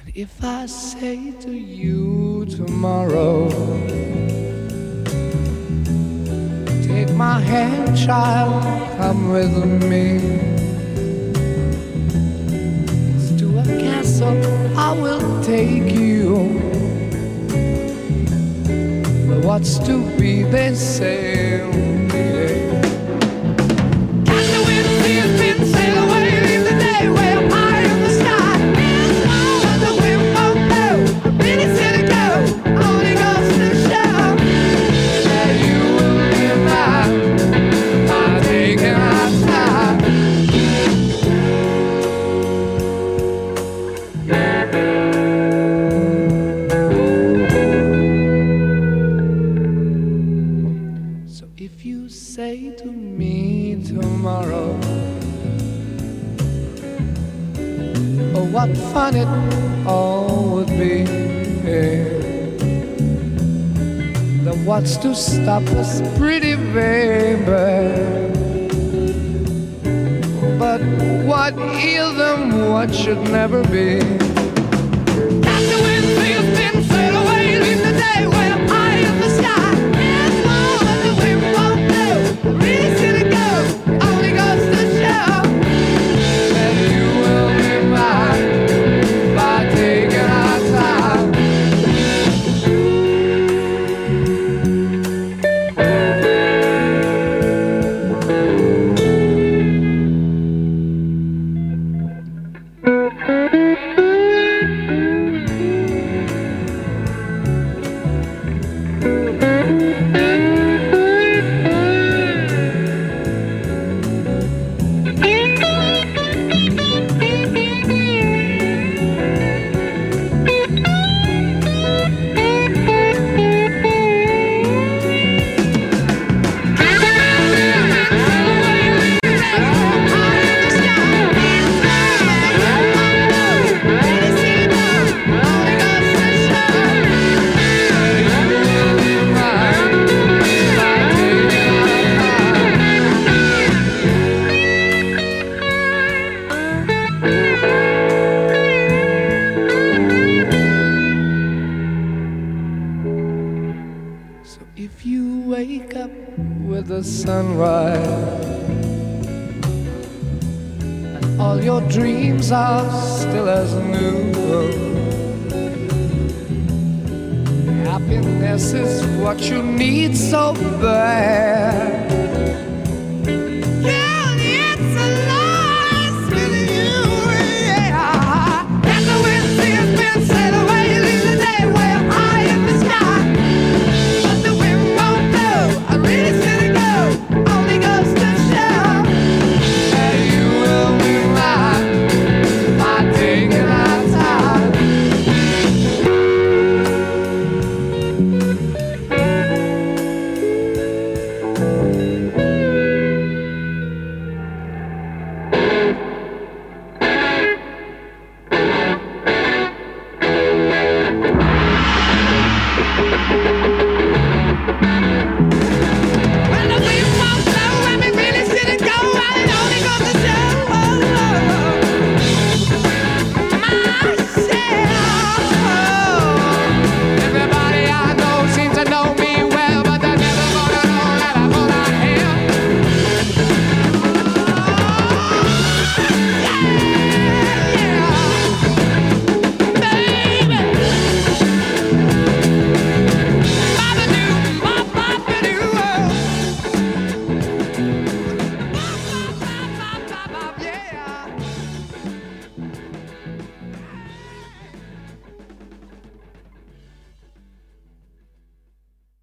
And if I say to you tomorrow, take my hand, child, come with me. It's to a castle I will take you. But what's to be, they say. Oh, what fun it all would be. Then what's to stop us, pretty baby? But what is and what should never be? Catch the wind, see a spin, sail away, leave the day if you wake up with the sunrise and all your dreams are still as new, happiness is what you need so bad.